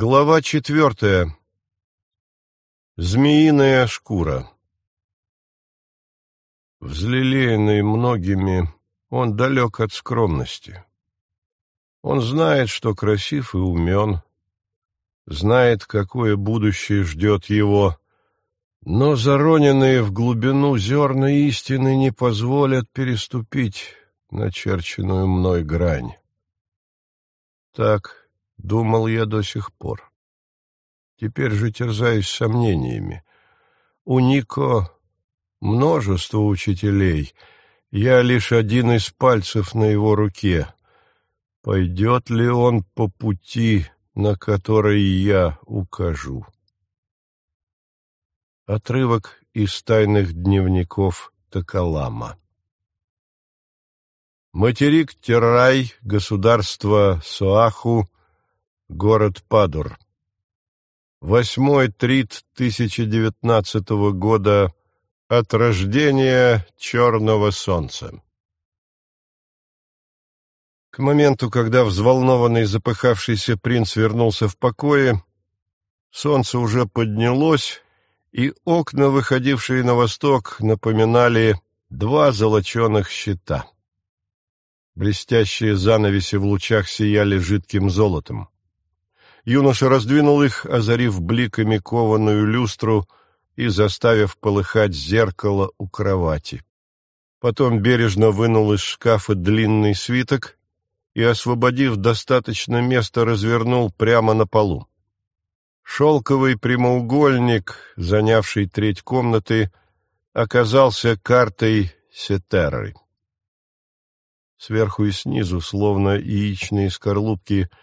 Глава четвертая. Змеиная шкура. Взлелеянный многими, он далек от скромности. Он знает, что красив и умен, знает, какое будущее ждет его, но зароненные в глубину зерна истины не позволят переступить начерченную мной грань. Так Думал я до сих пор. Теперь же терзаюсь сомнениями. У Нико множество учителей. Я лишь один из пальцев на его руке. Пойдет ли он по пути, на который я укажу? Отрывок из тайных дневников Токолама. Материк Террай, государство Соаху, Город Падур. Восьмой трит 1019 года от рождения черного солнца. К моменту, когда взволнованный запыхавшийся принц вернулся в покое, солнце уже поднялось, и окна, выходившие на восток, напоминали два золоченых щита. Блестящие занавеси в лучах сияли жидким золотом. Юноша раздвинул их, озарив бликами кованую люстру и заставив полыхать зеркало у кровати. Потом бережно вынул из шкафа длинный свиток и, освободив достаточно места, развернул прямо на полу. Шелковый прямоугольник, занявший треть комнаты, оказался картой Сетерры. Сверху и снизу, словно яичные скорлупки, —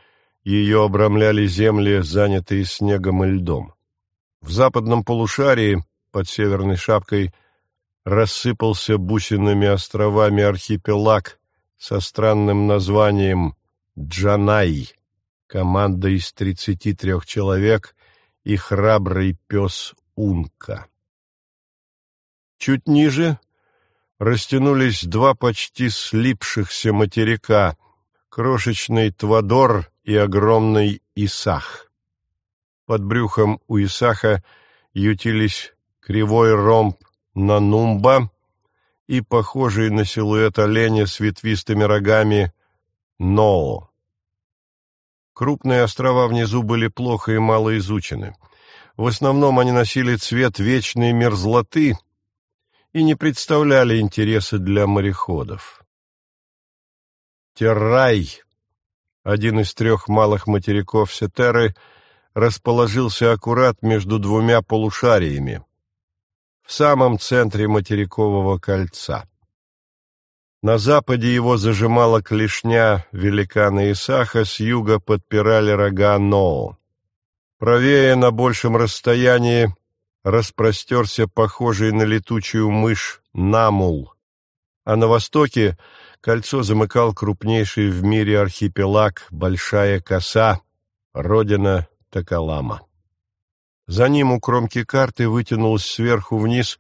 ее обрамляли земли, занятые снегом и льдом. В западном полушарии, под северной шапкой, рассыпался бусинами островами архипелаг со странным названием Джанай, команда из тридцати трех человек и храбрый пес Унка. Чуть ниже растянулись два почти слипшихся материка, крошечный Твадор и огромный Исах. Под брюхом у Исаха ютились кривой ромб Нанумба и похожий на силуэт оленя с ветвистыми рогами Ноо. Крупные острова внизу были плохо и мало изучены. В основном они носили цвет вечной мерзлоты и не представляли интереса для мореходов. Террай один из трех малых материков Сетеры, расположился аккурат между двумя полушариями, в самом центре материкового кольца. На западе его зажимала клешня великана Исаха, с юга подпирали рога Ноо. Правее на большем расстоянии распростерся похожий на летучую мышь Намул, а на востоке Кольцо замыкал крупнейший в мире архипелаг Большая Коса, родина Токолама. За ним у кромки карты вытянулась сверху вниз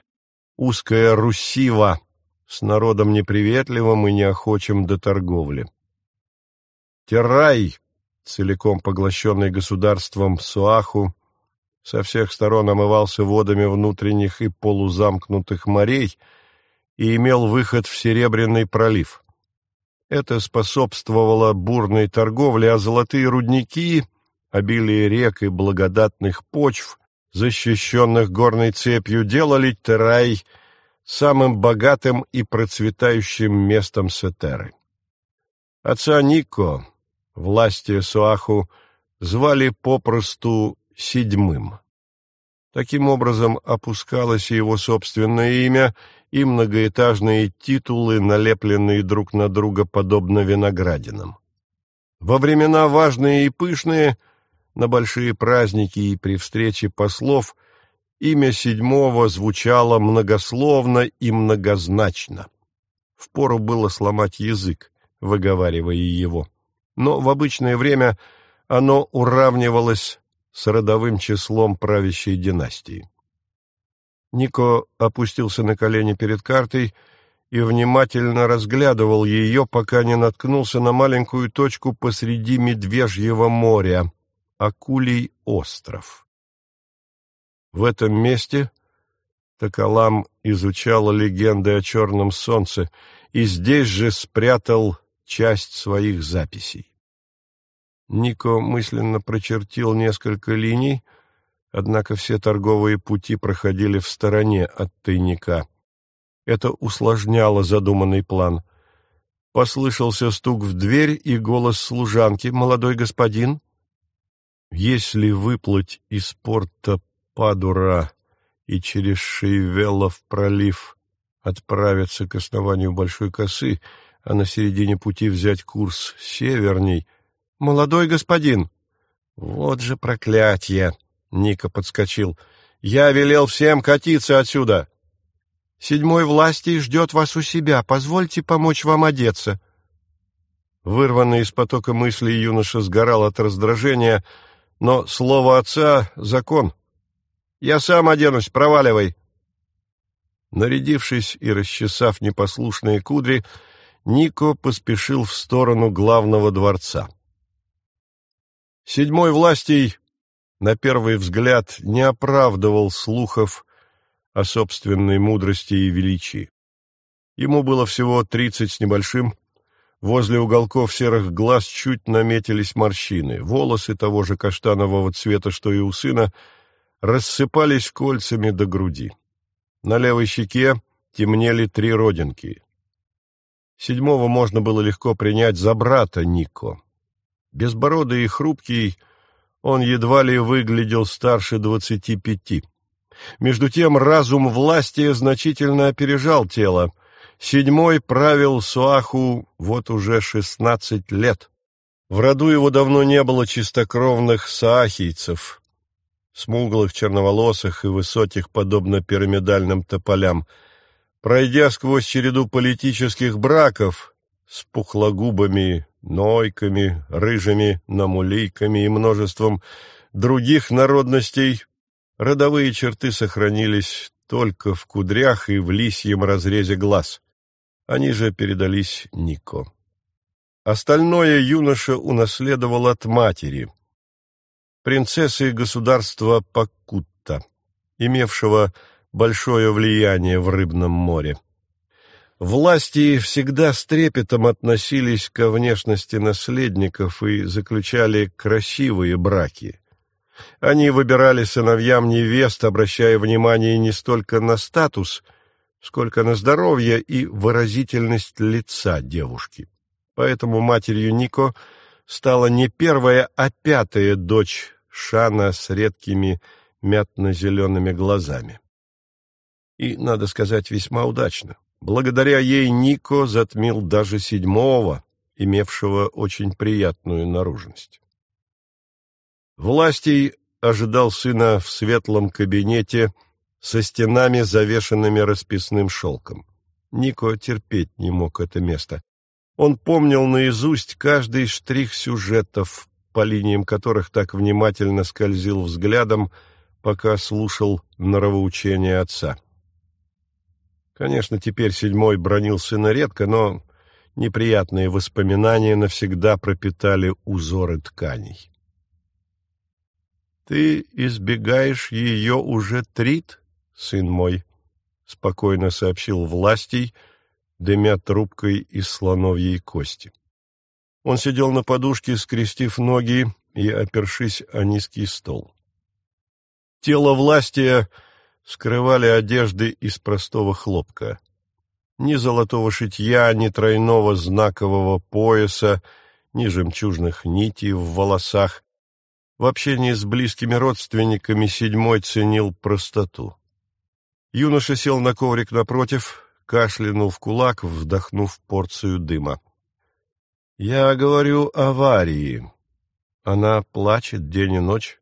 узкая Русива с народом неприветливым и неохочим до торговли. Террай, целиком поглощенный государством Суаху, со всех сторон омывался водами внутренних и полузамкнутых морей и имел выход в Серебряный пролив. Это способствовало бурной торговле, а золотые рудники, обилие рек и благодатных почв, защищенных горной цепью, делали Терай самым богатым и процветающим местом Сетеры. Отца Нико, власти Суаху, звали попросту Седьмым. Таким образом опускалось его собственное имя — и многоэтажные титулы, налепленные друг на друга подобно виноградинам. Во времена важные и пышные, на большие праздники и при встрече послов, имя седьмого звучало многословно и многозначно. Впору было сломать язык, выговаривая его. Но в обычное время оно уравнивалось с родовым числом правящей династии. Нико опустился на колени перед картой и внимательно разглядывал ее, пока не наткнулся на маленькую точку посреди Медвежьего моря, Акулий остров. В этом месте Токолам изучал легенды о черном солнце и здесь же спрятал часть своих записей. Нико мысленно прочертил несколько линий, однако все торговые пути проходили в стороне от тайника. Это усложняло задуманный план. Послышался стук в дверь и голос служанки. «Молодой господин?» Если выплыть из порта Падура и через Шейвелов пролив отправиться к основанию Большой косы, а на середине пути взять курс северней. «Молодой господин!» «Вот же проклятье!» — Ника подскочил. «Я велел всем катиться отсюда!» «Седьмой власти ждет вас у себя. Позвольте помочь вам одеться». Вырванный из потока мыслей юноша сгорал от раздражения, но слово отца — закон. «Я сам оденусь, проваливай!» Нарядившись и расчесав непослушные кудри, Нико поспешил в сторону главного дворца. Седьмой властей, на первый взгляд, не оправдывал слухов о собственной мудрости и величии. Ему было всего тридцать с небольшим, возле уголков серых глаз чуть наметились морщины, волосы того же каштанового цвета, что и у сына, рассыпались кольцами до груди. На левой щеке темнели три родинки. Седьмого можно было легко принять за брата Нико. Безбородый и хрупкий, он едва ли выглядел старше двадцати пяти. Между тем разум власти значительно опережал тело. Седьмой правил Суаху вот уже шестнадцать лет. В роду его давно не было чистокровных саахийцев, смуглых, черноволосых и высоких, подобно пирамидальным тополям — Пройдя сквозь череду политических браков с пухлогубыми, нойками, рыжими, намулейками и множеством других народностей, родовые черты сохранились только в кудрях и в лисьем разрезе глаз. Они же передались Нико. Остальное юноша унаследовал от матери, принцессы государства Пакутта, имевшего большое влияние в Рыбном море. Власти всегда с трепетом относились ко внешности наследников и заключали красивые браки. Они выбирали сыновьям невест, обращая внимание не столько на статус, сколько на здоровье и выразительность лица девушки. Поэтому матерью Нико стала не первая, а пятая дочь Шана с редкими мятно-зелеными глазами и, надо сказать, весьма удачно. Благодаря ей Нико затмил даже седьмого, имевшего очень приятную наружность. Властей ожидал сына в светлом кабинете со стенами, завешенными расписным шелком. Нико терпеть не мог это место. Он помнил наизусть каждый штрих сюжетов, по линиям которых так внимательно скользил взглядом, пока слушал норовоучение отца. Конечно, теперь седьмой бронил сына редко, но неприятные воспоминания навсегда пропитали узоры тканей. «Ты избегаешь ее уже трит, сын мой?» — спокойно сообщил властей, дымя трубкой из слоновьей кости. Он сидел на подушке, скрестив ноги и опершись о низкий стол. Тело властия скрывали одежды из простого хлопка. Ни золотого шитья, ни тройного знакового пояса, ни жемчужных нитей в волосах. В общении с близкими родственниками седьмой ценил простоту. Юноша сел на коврик напротив, кашлянул в кулак, вдохнув порцию дыма. «Я говорю аварии. Она плачет день и ночь,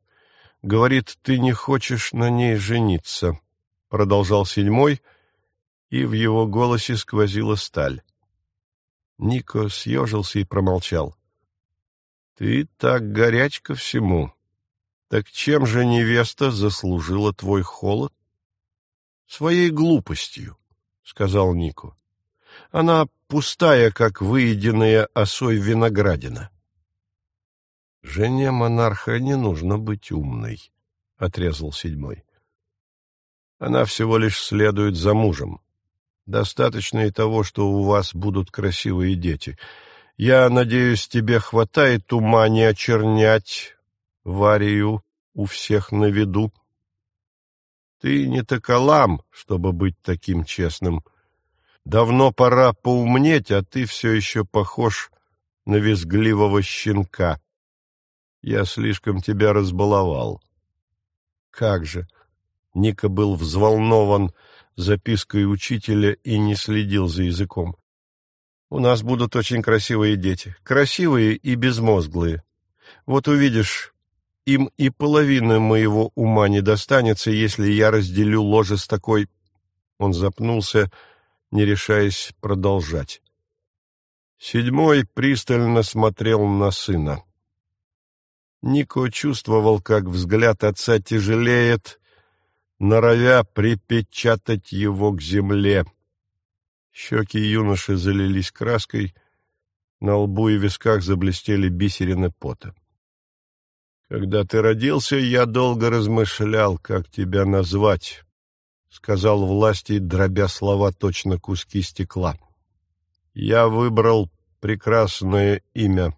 Говорит, ты не хочешь на ней жениться, — продолжал седьмой, и в его голосе сквозила сталь. Нико съежился и промолчал. — Ты так горяч ко всему. Так чем же невеста заслужила твой холод? — Своей глупостью, — сказал Нико. — Она пустая, как выеденная осой виноградина. Жене монарха не нужно быть умной, — отрезал седьмой. Она всего лишь следует за мужем. Достаточно и того, что у вас будут красивые дети. Я надеюсь, тебе хватает ума не очернять Варию у всех на виду. Ты не такалам, чтобы быть таким честным. Давно пора поумнеть, а ты все еще похож на визгливого щенка. Я слишком тебя разбаловал. Как же! Ника был взволнован запиской учителя и не следил за языком. У нас будут очень красивые дети. Красивые и безмозглые. Вот увидишь, им и половины моего ума не достанется, если я разделю ложе с такой... Он запнулся, не решаясь продолжать. Седьмой пристально смотрел на сына. Нико чувствовал, как взгляд отца тяжелеет, норовя припечатать его к земле. Щеки юноши залились краской, на лбу и висках заблестели бисерины пота. «Когда ты родился, я долго размышлял, как тебя назвать», — сказал власти, дробя слова точно куски стекла. «Я выбрал прекрасное имя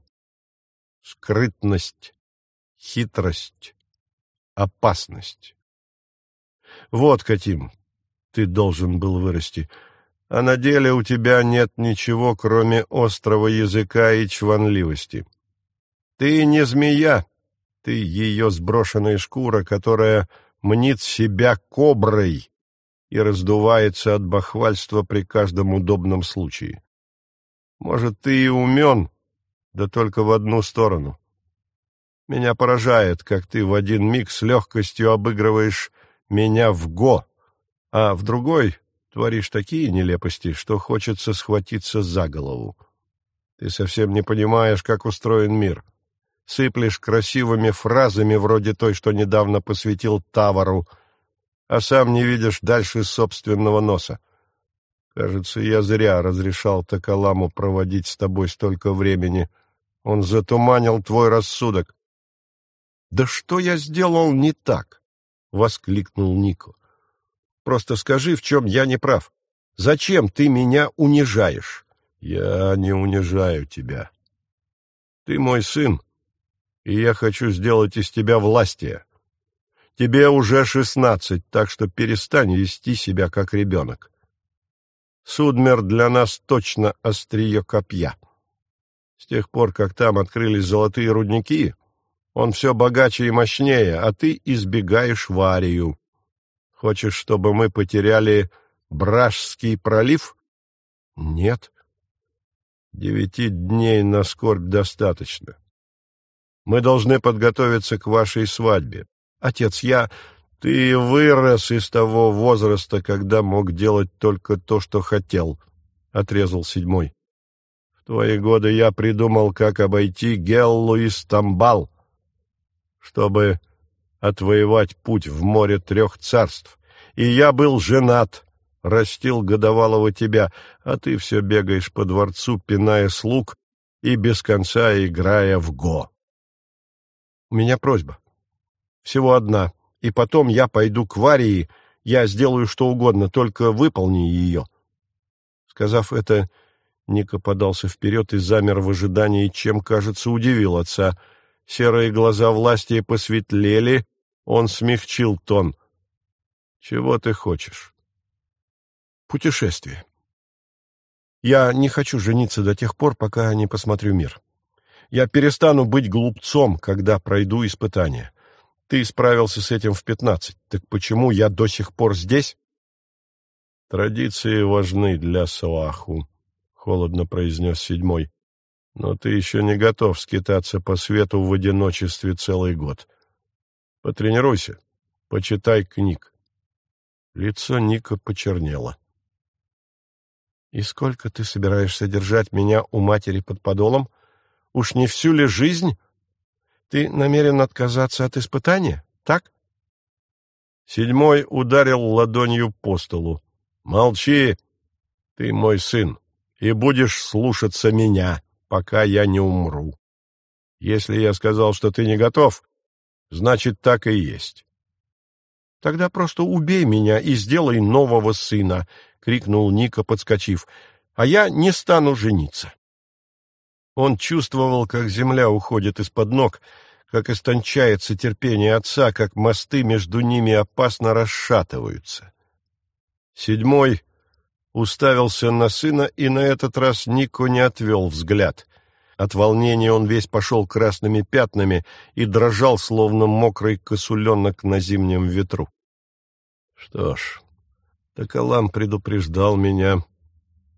— скрытность» хитрость, опасность. Вот каким ты должен был вырасти. А на деле у тебя нет ничего, кроме острого языка и чванливости. Ты не змея, ты ее сброшенная шкура, которая мнит себя коброй и раздувается от бахвальства при каждом удобном случае. Может, ты и умен, да только в одну сторону. Меня поражает, как ты в один миг с легкостью обыгрываешь меня в го, а в другой творишь такие нелепости, что хочется схватиться за голову. Ты совсем не понимаешь, как устроен мир. Сыплешь красивыми фразами, вроде той, что недавно посвятил Тавару, а сам не видишь дальше собственного носа. Кажется, я зря разрешал Такаламу проводить с тобой столько времени. Он затуманил твой рассудок. «Да что я сделал не так?» — воскликнул Нико. «Просто скажи, в чем я не прав. Зачем ты меня унижаешь?» «Я не унижаю тебя. Ты мой сын, и я хочу сделать из тебя властия. Тебе уже шестнадцать, так что перестань вести себя как ребенок. Судмер для нас точно острие копья. С тех пор, как там открылись золотые рудники, он все богаче и мощнее, а ты избегаешь Варию. Хочешь, чтобы мы потеряли Бражский пролив? Нет. Девяти дней на скорбь достаточно. Мы должны подготовиться к вашей свадьбе. Отец, я... Ты вырос из того возраста, когда мог делать только то, что хотел, — отрезал седьмой. В твои годы я придумал, как обойти Геллу и Стамбал чтобы отвоевать путь в море трех царств. И я был женат, растил годовалого тебя, а ты все бегаешь по дворцу, пиная слуг и без конца играя в го. У меня просьба. Всего одна. И потом я пойду к Варии, я сделаю что угодно, только выполни ее. Сказав это, Ника подался вперед и замер в ожидании, чем, кажется, удивил отца — серые глаза власти посветлели, он смягчил тон. «Чего ты хочешь?» «Путешествие. Я не хочу жениться до тех пор, пока не посмотрю мир. Я перестану быть глупцом, когда пройду испытание. Ты справился с этим в пятнадцать, так почему я до сих пор здесь?» «Традиции важны для Сааху», — холодно произнес седьмой. Но ты еще не готов скитаться по свету в одиночестве целый год. Потренируйся, почитай книг. Лицо Ника почернело. «И сколько ты собираешься держать меня у матери под подолом? Уж не всю ли жизнь? Ты намерен отказаться от испытания, так?» Седьмой ударил ладонью по столу. «Молчи! Ты мой сын, и будешь слушаться меня!» Пока я не умру. Если я сказал, что ты не готов, значит, так и есть. — Тогда просто убей меня и сделай нового сына, — крикнул Ника, подскочив, — а я не стану жениться. Он чувствовал, как земля уходит из-под ног, как истончается терпение отца, как мосты между ними опасно расшатываются. Седьмой уставился на сына, и на этот раз Нико не отвел взгляд. От волнения он весь пошел красными пятнами и дрожал, словно мокрый косуленок на зимнем ветру. Что ж, Токолам предупреждал меня.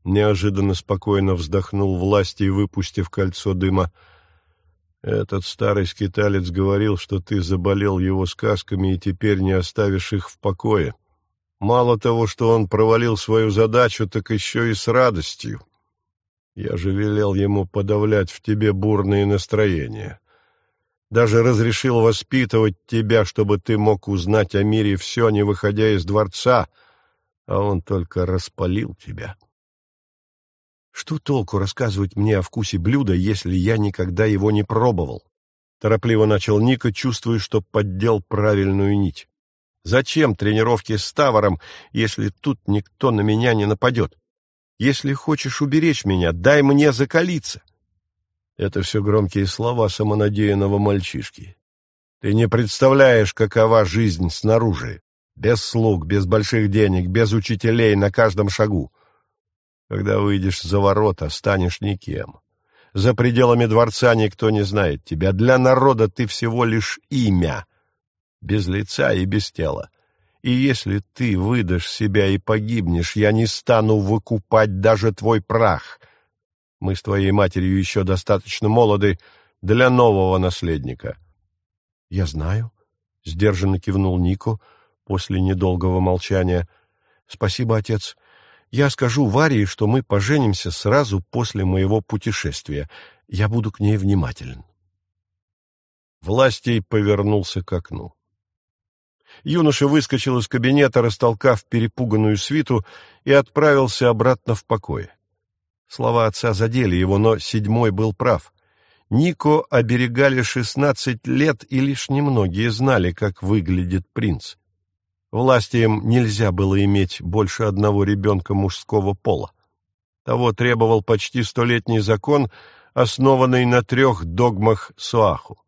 Неожиданно спокойно вздохнул власти и выпустив кольцо дыма. Этот старый скиталец говорил, что ты заболел его сказками и теперь не оставишь их в покое. Мало того, что он провалил свою задачу, так еще и с радостью. Я же велел ему подавлять в тебе бурные настроения. Даже разрешил воспитывать тебя, чтобы ты мог узнать о мире все, не выходя из дворца, а он только распалил тебя. Что толку рассказывать мне о вкусе блюда, если я никогда его не пробовал? Торопливо начал Ника, чувствуя, что поддел правильную нить. Зачем тренировки с Таваром, если тут никто на меня не нападет? Если хочешь уберечь меня, дай мне закалиться. Это все громкие слова самонадеянного мальчишки. Ты не представляешь, какова жизнь снаружи. Без слуг, без больших денег, без учителей на каждом шагу. Когда выйдешь за ворота, станешь никем. За пределами дворца никто не знает тебя. Для народа ты всего лишь имя, без лица и без тела. И если ты выдашь себя и погибнешь, я не стану выкупать даже твой прах. Мы с твоей матерью еще достаточно молоды для нового наследника. — Я знаю, — сдержанно кивнул Нико после недолгого молчания. — Спасибо, отец. Я скажу Варии, что мы поженимся сразу после моего путешествия. Я буду к ней внимателен. Властей повернулся к окну. Юноша выскочил из кабинета, растолкав перепуганную свиту, и отправился обратно в покое. Слова отца задели его, но седьмой был прав. Нико оберегали шестнадцать лет, и лишь немногие знали, как выглядит принц. Властиям нельзя было иметь больше одного ребенка мужского пола. Того требовал почти столетний закон, основанный на трех догмах Суаху.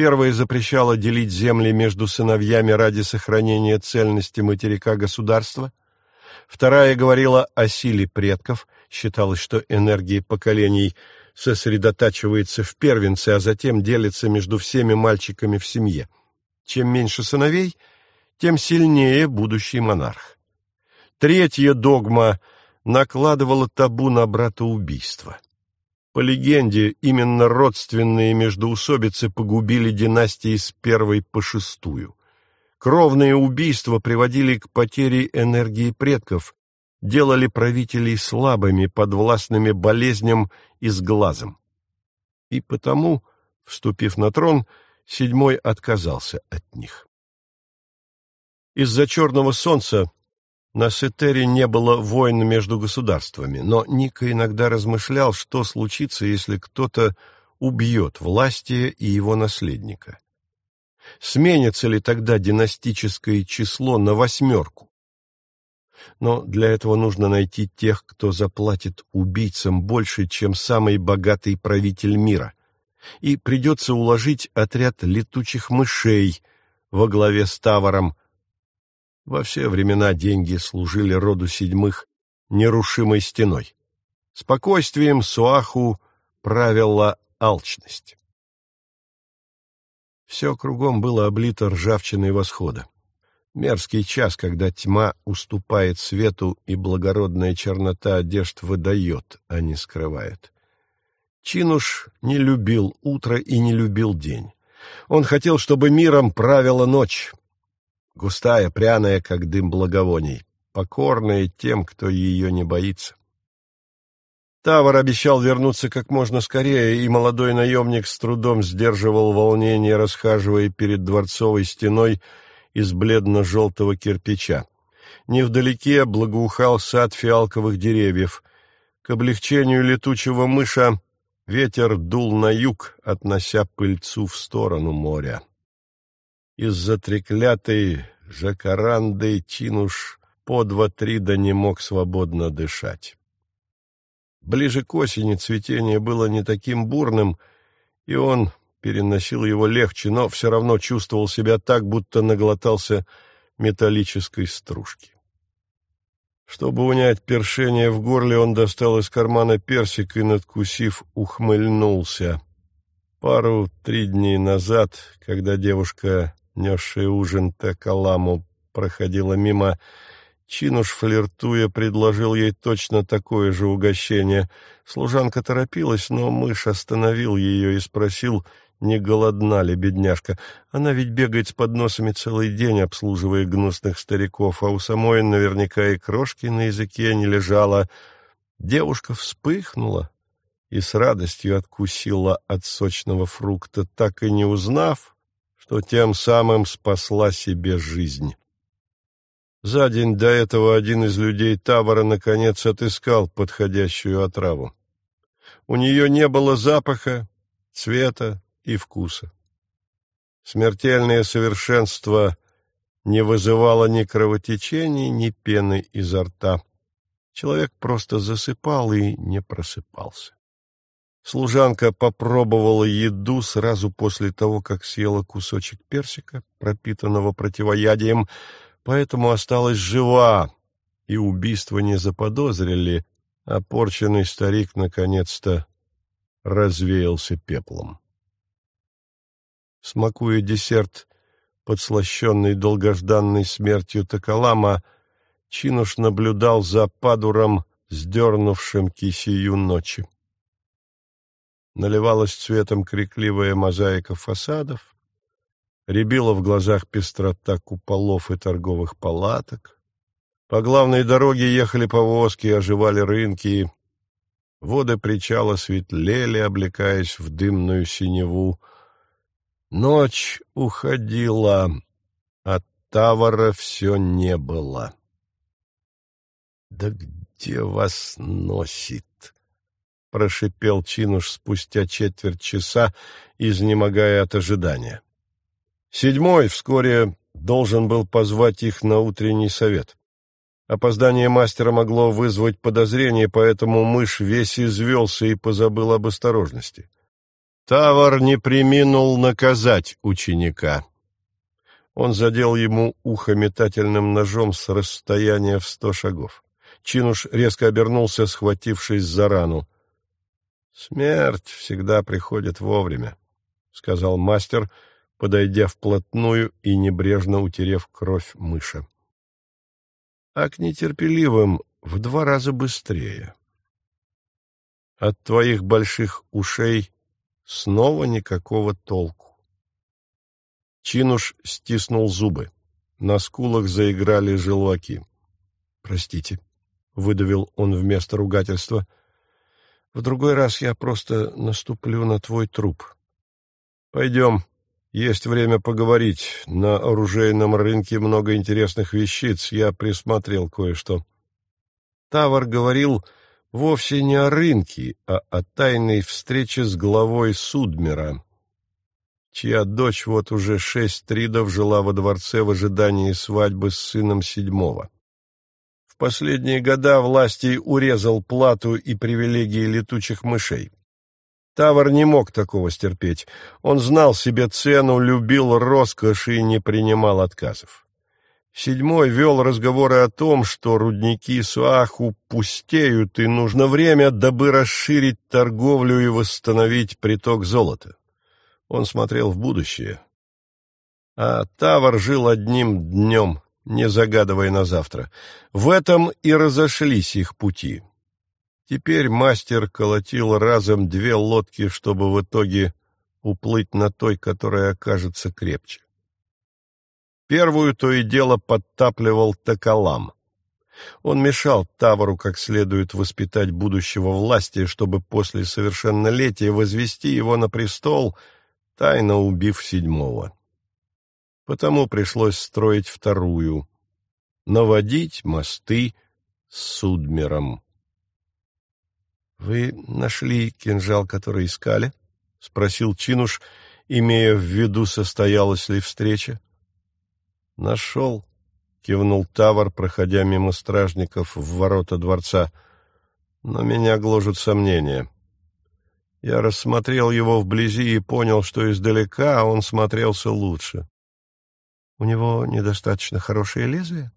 Первая запрещала делить земли между сыновьями ради сохранения цельности материка государства. Вторая говорила о силе предков, считалось, что энергия поколений сосредотачивается в первенце, а затем делится между всеми мальчиками в семье. Чем меньше сыновей, тем сильнее будущий монарх. Третья догма накладывала табу на братоубийство. По легенде, именно родственные междоусобицы погубили династии с первой по шестую. Кровные убийства приводили к потере энергии предков, делали правителей слабыми, подвластными болезням и с глазом. И потому, вступив на трон, седьмой отказался от них. Из-за черного солнца на Сетере не было войн между государствами, но Ника иногда размышлял, что случится, если кто-то убьет властие и его наследника. Сменится ли тогда династическое число на восьмерку? Но для этого нужно найти тех, кто заплатит убийцам больше, чем самый богатый правитель мира. И придется уложить отряд летучих мышей во главе с Таваром, во все времена деньги служили роду седьмых нерушимой стеной. Спокойствием Суаху правила алчность. Все кругом было облито ржавчиной восхода. Мерзкий час, когда тьма уступает свету, и благородная чернота одежд выдает, а не скрывает. Чинуш не любил утро и не любил день. Он хотел, чтобы миром правила ночь, густая, пряная, как дым благовоний, покорная тем, кто ее не боится. Тавр обещал вернуться как можно скорее, и молодой наемник с трудом сдерживал волнение, расхаживая перед дворцовой стеной из бледно-желтого кирпича. Невдалеке благоухал сад фиалковых деревьев. К облегчению летучего мыша ветер дул на юг, относя пыльцу в сторону моря. Из-за треклятой жакаранды Чинуш по два-три да не мог свободно дышать. Ближе к осени цветение было не таким бурным, и он переносил его легче, но все равно чувствовал себя так, будто наглотался металлической стружки. Чтобы унять першение в горле, он достал из кармана персик и, надкусив, ухмыльнулся. Пару-три дней назад, когда девушка, несшая ужин Текаламу, проходила мимо, Чинуш, флиртуя, предложил ей точно такое же угощение. Служанка торопилась, но мышь остановил ее и спросил, не голодна ли бедняжка. Она ведь бегает с подносами целый день, обслуживая гнусных стариков, а у самой наверняка и крошки на языке не лежала. Девушка вспыхнула и с радостью откусила от сочного фрукта, так и не узнав, что тем самым спасла себе жизнь. За день до этого один из людей табора наконец отыскал подходящую отраву. У нее не было запаха, цвета и вкуса. Смертельное совершенство не вызывало ни кровотечений, ни пены изо рта. Человек просто засыпал и не просыпался. Служанка попробовала еду сразу после того, как съела кусочек персика, пропитанного противоядием, поэтому осталась жива, и убийство не заподозрили, а порченный старик наконец-то развеялся пеплом. Смакуя десерт, подслащенный долгожданной смертью Токолама, Чинуш наблюдал за падуром, сдернувшим кисию ночи. Наливалась цветом крикливая мозаика фасадов, рябила в глазах пестрота куполов и торговых палаток. По главной дороге ехали повозки, оживали рынки. Воды причала светлели, облекаясь в дымную синеву. Ночь уходила, а Тавара все не было. «Да где вас носит?» — прошипел Чинуш спустя четверть часа, изнемогая от ожидания. Седьмой вскоре должен был позвать их на утренний совет. Опоздание мастера могло вызвать подозрение, поэтому мышь весь извелся и позабыл об осторожности. Тавар не приминул наказать ученика. Он задел ему ухо метательным ножом с расстояния в сто шагов. Чинуш резко обернулся, схватившись за рану. — Смерть всегда приходит вовремя, — сказал мастер, — подойдя вплотную и небрежно утерев кровь мыша. А к нетерпеливым в два раза быстрее. От твоих больших ушей снова никакого толку. Чинуш стиснул зубы. На скулах заиграли желваки. «Простите», — выдавил он вместо ругательства. «В другой раз я просто наступлю на твой труп. Пойдем, есть время поговорить. На оружейном рынке много интересных вещиц. Я присмотрел кое-что. Тавар говорил вовсе не о рынке, а о тайной встрече с главой Судмера, чья дочь вот уже шесть тридов жила во дворце в ожидании свадьбы с сыном седьмого. Последние года власти урезал плату и привилегии летучих мышей. Тавр не мог такого стерпеть. Он знал себе цену, любил роскошь и не принимал отказов. Седьмой вел разговоры о том, что рудники Суаху пустеют, и нужно время, дабы расширить торговлю и восстановить приток золота. Он смотрел в будущее. А Тавр жил одним днем, не загадывая на завтра. В этом и разошлись их пути. Теперь мастер колотил разом две лодки, чтобы в итоге уплыть на той, которая окажется крепче. Первую то и дело подтапливал Токолам. Он мешал Тавару как следует воспитать будущего власти, чтобы после совершеннолетия возвести его на престол, тайно убив седьмого. Потому пришлось строить вторую — наводить мосты с Судмером. Вы нашли кинжал, который искали? — спросил Чинуш, имея в виду, состоялась ли встреча. — Нашел, — кивнул Тавр, проходя мимо стражников в ворота дворца. — Но меня гложут сомнения. Я рассмотрел его вблизи и понял, что издалека он смотрелся лучше. — У него недостаточно хорошее лезвие?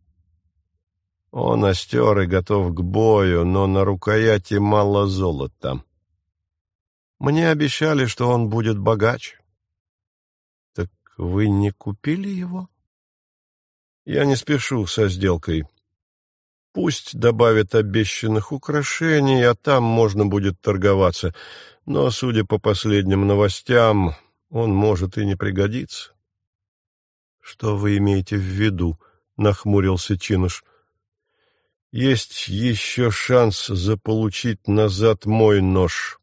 Он остер и готов к бою, но на рукояти мало золота. Мне обещали, что он будет богач. — Так вы не купили его? — Я не спешу со сделкой. Пусть добавят обещанных украшений, а там можно будет торговаться. Но, судя по последним новостям, он может и не пригодиться. — Что вы имеете в виду? — нахмурился Чинуш. — Есть еще шанс заполучить назад мой нож.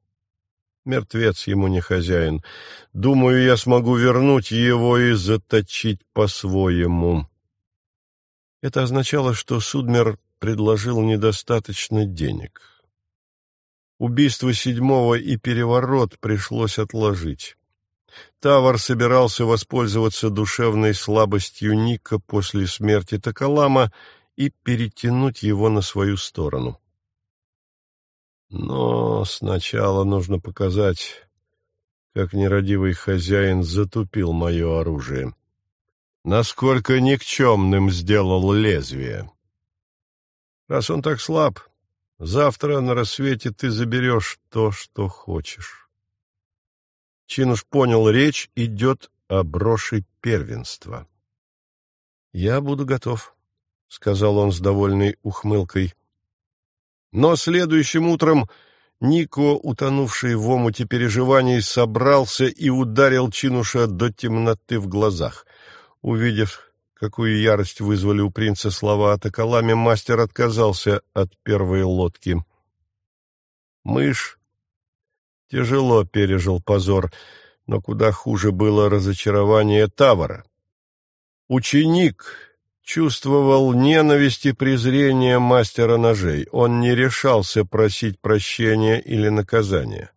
Мертвец ему не хозяин. Думаю, я смогу вернуть его и заточить по-своему. Это означало, что Судмер предложил недостаточно денег. Убийство седьмого и переворот пришлось отложить. Тавар собирался воспользоваться душевной слабостью Ника после смерти Токолама и перетянуть его на свою сторону. Но сначала нужно показать, как нерадивый хозяин затупил мое оружие. Насколько никчемным сделал лезвие. Раз он так слаб, завтра на рассвете ты заберешь то, что хочешь. Чинуш понял, речь идет о броши первенства. — Я буду готов, — сказал он с довольной ухмылкой. Но следующим утром Нико, утонувший в омуте переживаний, собрался и ударил Чинуша до темноты в глазах. Увидев, какую ярость вызвали у принца слова о Токоламе, мастер отказался от первой лодки. Мышь тяжело пережил позор, но куда хуже было разочарование Тавара. Ученик чувствовал ненависть и презрение мастера ножей. Он не решался просить прощения или наказания.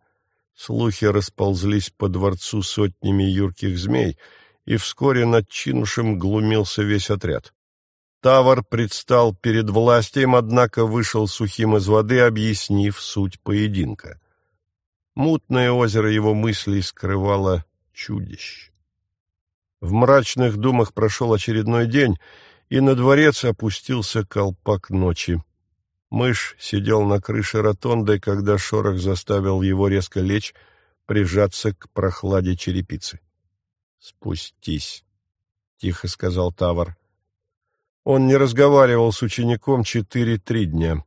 Слухи расползлись по дворцу сотнями юрких змей, и вскоре над Чинушем глумился весь отряд. Тавар предстал перед властием, однако вышел сухим из воды, объяснив суть поединка. Мутное озеро его мыслей скрывало чудищ. В мрачных думах прошел очередной день, и на дворец опустился колпак ночи. Мышь сидел на крыше ротонды, когда шорох заставил его резко лечь, прижаться к прохладе черепицы. — Спустись, — тихо сказал Тавр. Он не разговаривал с учеником четыре-три дня.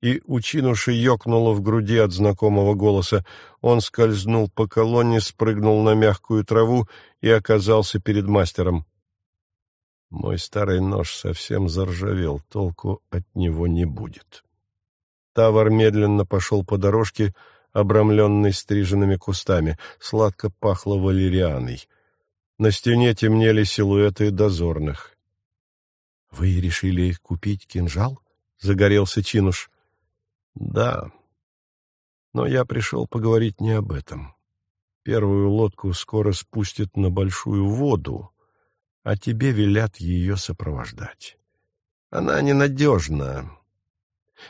И учинуши ёкнуло в груди от знакомого голоса. Он скользнул по колонне, спрыгнул на мягкую траву и оказался перед мастером. Мой старый нож совсем заржавел, толку от него не будет. Тавар медленно пошел по дорожке, обрамленной стриженными кустами. Сладко пахло валерианой. На стене темнели силуэты дозорных. — Вы решили купить кинжал? — загорелся Чинуш. — Да. Но я пришел поговорить не об этом. Первую лодку скоро спустят на большую воду, а тебе велят ее сопровождать. Она ненадежна,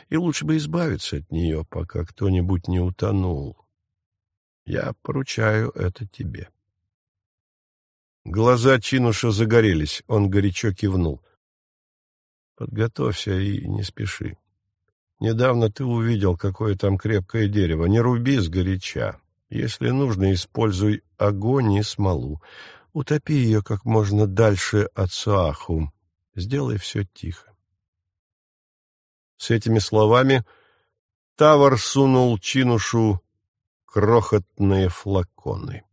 и лучше бы избавиться от нее, пока кто-нибудь не утонул. Я поручаю это тебе. Глаза Чинуша загорелись, он горячо кивнул. Подготовься и не спеши. Недавно ты увидел, какое там крепкое дерево. Не руби сгоряча. Если нужно, используй огонь и смолу. Утопи ее как можно дальше от Суаху. Сделай все тихо. С этими словами Тавар сунул Чинушу крохотные флаконы.